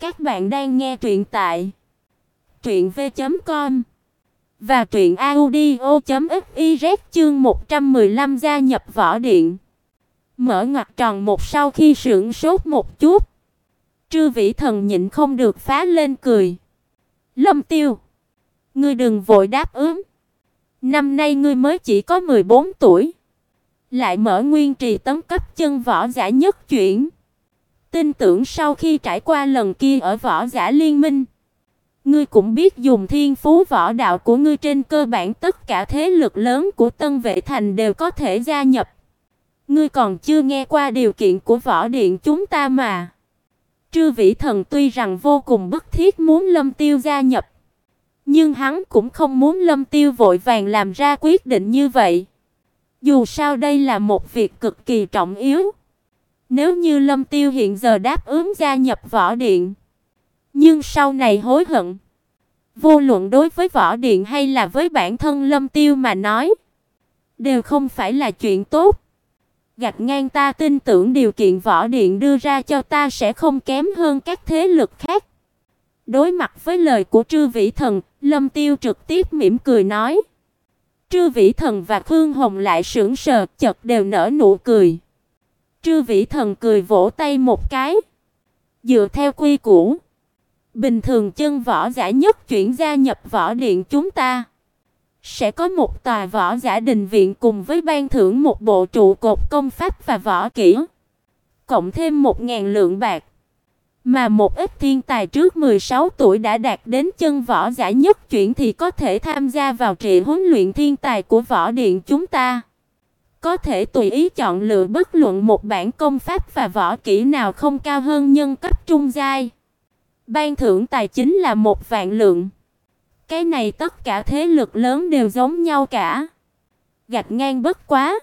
Các bạn đang nghe truyện tại truyện v.com và truyện audio.fiz chương 115 gia nhập võ điện. Mở ngoặc tròn một sau khi sững sốt một chút. Trư Vĩ Thần nhịn không được phá lên cười. Lâm Tiêu, ngươi đừng vội đáp ứng. Năm nay ngươi mới chỉ có 14 tuổi, lại mở nguyên trì tấn cấp chân võ giả nhất chuyển. Tin tưởng sau khi trải qua lần kia ở võ giả liên minh, ngươi cũng biết dùng thiên phú võ đạo của ngươi trên cơ bản tất cả thế lực lớn của Tân Vệ Thành đều có thể gia nhập. Ngươi còn chưa nghe qua điều kiện của võ điện chúng ta mà. Trư Vĩ Thần tuy rằng vô cùng bức thiết muốn Lâm Tiêu gia nhập, nhưng hắn cũng không muốn Lâm Tiêu vội vàng làm ra quyết định như vậy. Dù sao đây là một việc cực kỳ trọng yếu. Nếu như Lâm Tiêu hiện giờ đáp ứng gia nhập võ điện, nhưng sau này hối hận, vô luận đối với võ điện hay là với bản thân Lâm Tiêu mà nói, đều không phải là chuyện tốt. Gạch ngang ta tin tưởng điều kiện võ điện đưa ra cho ta sẽ không kém hơn các thế lực khác. Đối mặt với lời của Trư Vĩ Thần, Lâm Tiêu trực tiếp mỉm cười nói. Trư Vĩ Thần và Khương Hồng lại sững sờ, chợt đều nở nụ cười. Trư Vĩ Thần cười vỗ tay một cái. Dựa theo quy củ, bình thường chân võ giả nhất chuyển gia nhập võ điện chúng ta sẽ có một tòa võ giả đình viện cùng với ban thưởng một bộ trụ cột công pháp và võ kỹ, cộng thêm một ngàn lượng bạc. Mà một ít thiên tài trước 16 tuổi đã đạt đến chân võ giả nhất chuyển thì có thể tham gia vào trị huấn luyện thiên tài của võ điện chúng ta. Có thể tùy ý chọn lựa bất luận một bản công pháp và võ kỹ nào không cao hơn nhân cấp trung giai. Ban thưởng tài chính là một vạn lượng. Cái này tất cả thế lực lớn đều giống nhau cả. Gạch ngang bất quá.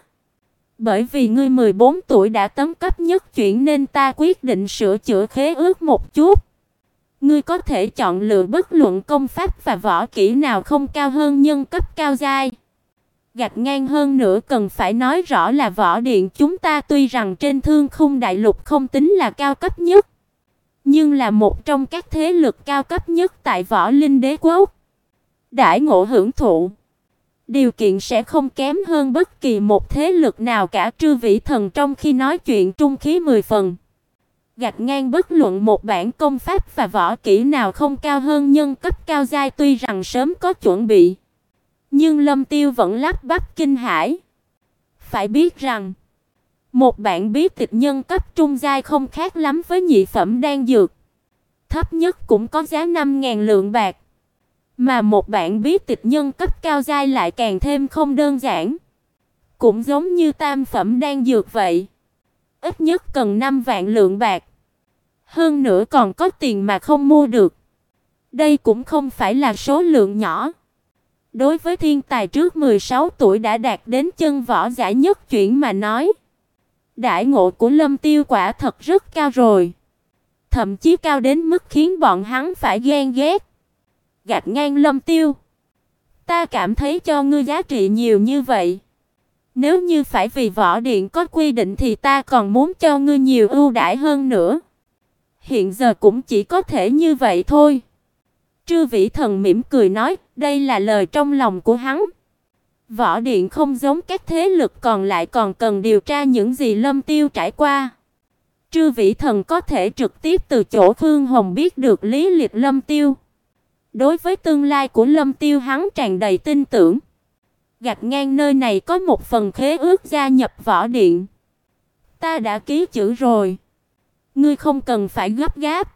Bởi vì ngươi 14 tuổi đã tấm cấp nhất chuyển nên ta quyết định sửa chữa khế ước một chút. Ngươi có thể chọn lựa bất luận công pháp và võ kỹ nào không cao hơn nhân cấp cao giai. Gạch ngang hơn nữa cần phải nói rõ là võ điện chúng ta tuy rằng trên thương khung đại lục không tính là cao cấp nhất, nhưng là một trong các thế lực cao cấp nhất tại võ linh đế quốc. Đãi ngộ hưởng thụ, điều kiện sẽ không kém hơn bất kỳ một thế lực nào cả. Trư Vĩ Thần trong khi nói chuyện trung khí mười phần, gạch ngang bất luận một bản công pháp và võ kỹ nào không cao hơn nhân cấp cao giai tuy rằng sớm có chuẩn bị, nhưng Lâm Tiêu vẫn lắp bắp kinh hãi. Phải biết rằng, một bản bí tịch nhân cấp trung giai không khác lắm với nhị phẩm đan dược, thấp nhất cũng có giá 5000 lượng bạc. Mà một bản bí tịch nhân cấp cao giai lại càng thêm không đơn giản. Cũng giống như tam phẩm đang dược vậy. Ít nhất cần 5 vạn lượng bạc. Hơn nữa còn có tiền mà không mua được. Đây cũng không phải là số lượng nhỏ. Đối với thiên tài trước 16 tuổi đã đạt đến chân võ giả nhất chuyển mà nói, đại ngộ của Lâm Tiêu quả thật rất cao rồi. Thậm chí cao đến mức khiến bọn hắn phải ghen ghét gạt ngang Lâm Tiêu. Ta cảm thấy cho ngươi giá trị nhiều như vậy. Nếu như phải vì võ điện có quy định thì ta còn muốn cho ngươi nhiều ưu đãi hơn nữa. Hiện giờ cũng chỉ có thể như vậy thôi. Trư Vĩ Thần mỉm cười nói, đây là lời trong lòng của hắn. Võ điện không giống các thế lực còn lại còn cần điều tra những gì Lâm Tiêu trải qua. Trư Vĩ Thần có thể trực tiếp từ chỗ Phương Hồng biết được lý lịch Lâm Tiêu. Đối với tương lai của Lâm Tiêu hắn tràn đầy tin tưởng. Gạch ngang nơi này có một phần khế ước gia nhập võ điện. Ta đã ký chữ rồi. Ngươi không cần phải gấp gáp.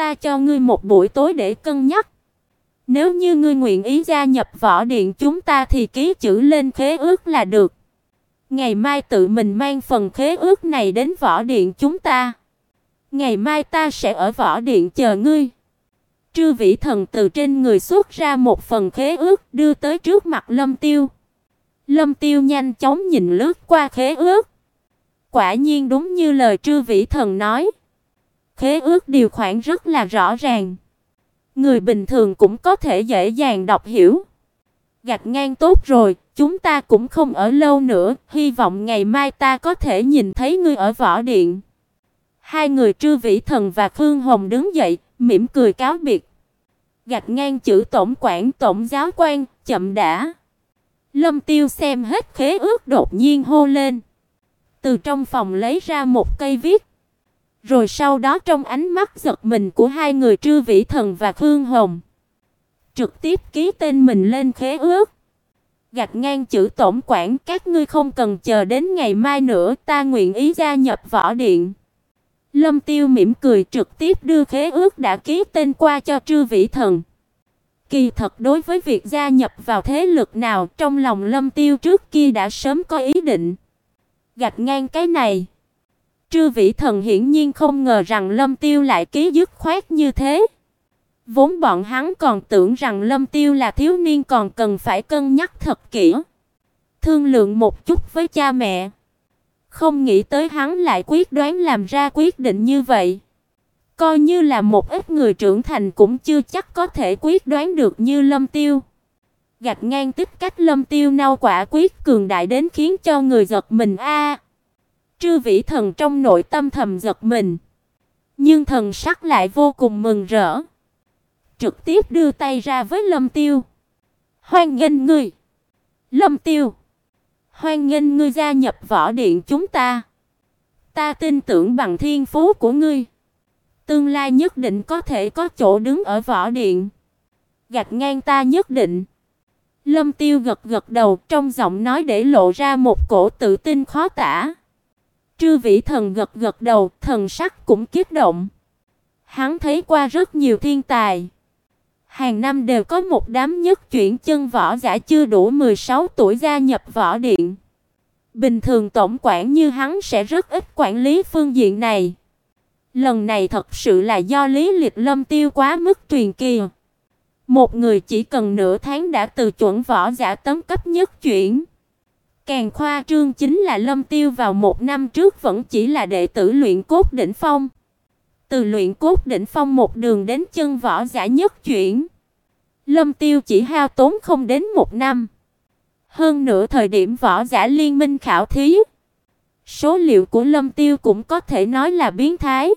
Ta cho ngươi một buổi tối để cân nhắc. Nếu như ngươi nguyện ý gia nhập võ điện chúng ta thì ký chữ lên khế ước là được. Ngày mai tự mình mang phần khế ước này đến võ điện chúng ta. Ngày mai ta sẽ ở võ điện chờ ngươi. Trư Vĩ Thần từ trên người xuất ra một phần khế ước, đưa tới trước mặt Lâm Tiêu. Lâm Tiêu nhanh chóng nhìn lướt qua khế ước. Quả nhiên đúng như lời Trư Vĩ Thần nói, khế ước điều khoản rất là rõ ràng. Người bình thường cũng có thể dễ dàng đọc hiểu. Gạch ngang tốt rồi, chúng ta cũng không ở lâu nữa, hy vọng ngày mai ta có thể nhìn thấy ngươi ở võ điện. Hai người Trư Vĩ Thần và Khương Hồng đứng dậy, mỉm cười cáo biệt. Gạch ngang chữ tổng quản tổng giáo quan, chậm đã. Lâm Tiêu xem hết khế ước đột nhiên hô lên. Từ trong phòng lấy ra một cây viết. Rồi sau đó trong ánh mắt giật mình của hai người Trư Vĩ Thần và Khương Hồng, trực tiếp ký tên mình lên khế ước. Gạch ngang chữ tổng quản, các ngươi không cần chờ đến ngày mai nữa, ta nguyện ý gia nhập võ điện. Lâm Tiêu mỉm cười trực tiếp đưa khế ước đã ký tên qua cho Trư Vĩ Thần. Kỳ thật đối với việc gia nhập vào thế lực nào, trong lòng Lâm Tiêu trước kia đã sớm có ý định. Gạch ngang cái này, Trư Vĩ Thần hiển nhiên không ngờ rằng Lâm Tiêu lại ký dứt khoát như thế. Vốn bọn hắn còn tưởng rằng Lâm Tiêu là thiếu niên còn cần phải cân nhắc thật kỹ, thương lượng một chút với cha mẹ. Không nghĩ tới hắn lại quyết đoán làm ra quyết định như vậy. Coi như là một ít người trưởng thành cũng chưa chắc có thể quyết đoán được như Lâm Tiêu. Gạch ngang tích cách Lâm Tiêu nao quả quyết cường đại đến khiến cho người giật mình a. Trư Vĩ Thần trong nội tâm thầm giật mình, nhưng thần sắc lại vô cùng mừng rỡ. Trực tiếp đưa tay ra với Lâm Tiêu. "Hoan nghênh ngươi." "Lâm Tiêu, hoan nghênh ngươi gia nhập võ điện chúng ta. Ta tin tưởng bằng thiên phú của ngươi, tương lai nhất định có thể có chỗ đứng ở võ điện." Gạch ngang ta nhất định. Lâm Tiêu gật gật đầu, trong giọng nói để lộ ra một cổ tự tin khó tả. Trư Vĩ Thần gật gật đầu, thần sắc cũng kích động. Hắn thấy qua rất nhiều thiên tài. Hàng năm đều có một đám nhất chuyển chân võ giả chưa đủ 16 tuổi gia nhập võ điện. Bình thường tổng quản như hắn sẽ rất ít quản lý phương diện này. Lần này thật sự là do Lý liệt Lâm tiêu quá mức truyền kỳ. Một người chỉ cần nửa tháng đã từ chuẩn võ giả tấm cấp nhất chuyển. Càng khoa trương chính là Lâm Tiêu vào một năm trước vẫn chỉ là đệ tử luyện cốt đỉnh phong. Từ luyện cốt đỉnh phong một đường đến chân võ giả nhất chuyển. Lâm Tiêu chỉ hao tốn không đến một năm. Hơn nữa thời điểm võ giả liên minh khảo thí, số liệu của Lâm Tiêu cũng có thể nói là biến thái.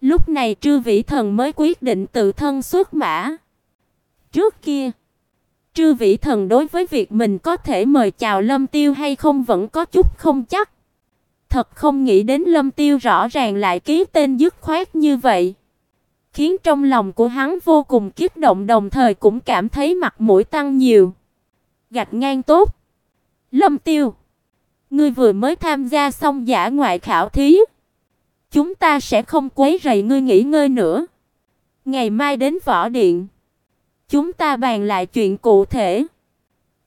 Lúc này Trư Vĩ Thần mới quyết định tự thân xuất mã. Trước kia, Trư Vĩ Thần đối với việc mình có thể mời chào Lâm Tiêu hay không vẫn có chút không chắc. Thật không nghĩ đến Lâm Tiêu rõ ràng lại ký tên dứt khoát như vậy, khiến trong lòng của hắn vô cùng kích động đồng thời cũng cảm thấy mặt mũi tăng nhiều. Gạch ngang tốt. Lâm Tiêu, ngươi vừa mới tham gia xong giả ngoại khảo thí, chúng ta sẽ không quấy rầy ngươi nghỉ ngơi nữa. Ngày mai đến võ điện Chúng ta bàn lại chuyện cụ thể.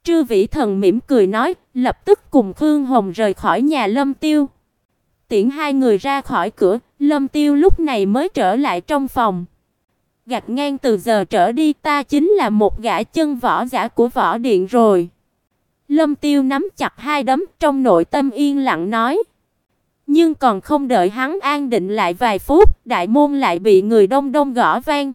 Trư Vĩ Thần mỉm cười nói, lập tức cùng Khương Hồng rời khỏi nhà Lâm Tiêu. Tiễn hai người ra khỏi cửa, Lâm Tiêu lúc này mới trở lại trong phòng. Gạch ngang từ giờ trở đi ta chính là một gã chân võ giả của võ điện rồi. Lâm Tiêu nắm chặt hai đấm trong nội tâm yên lặng nói. Nhưng còn không đợi hắn an định lại vài phút, đại môn lại bị người đông đông gõ vang.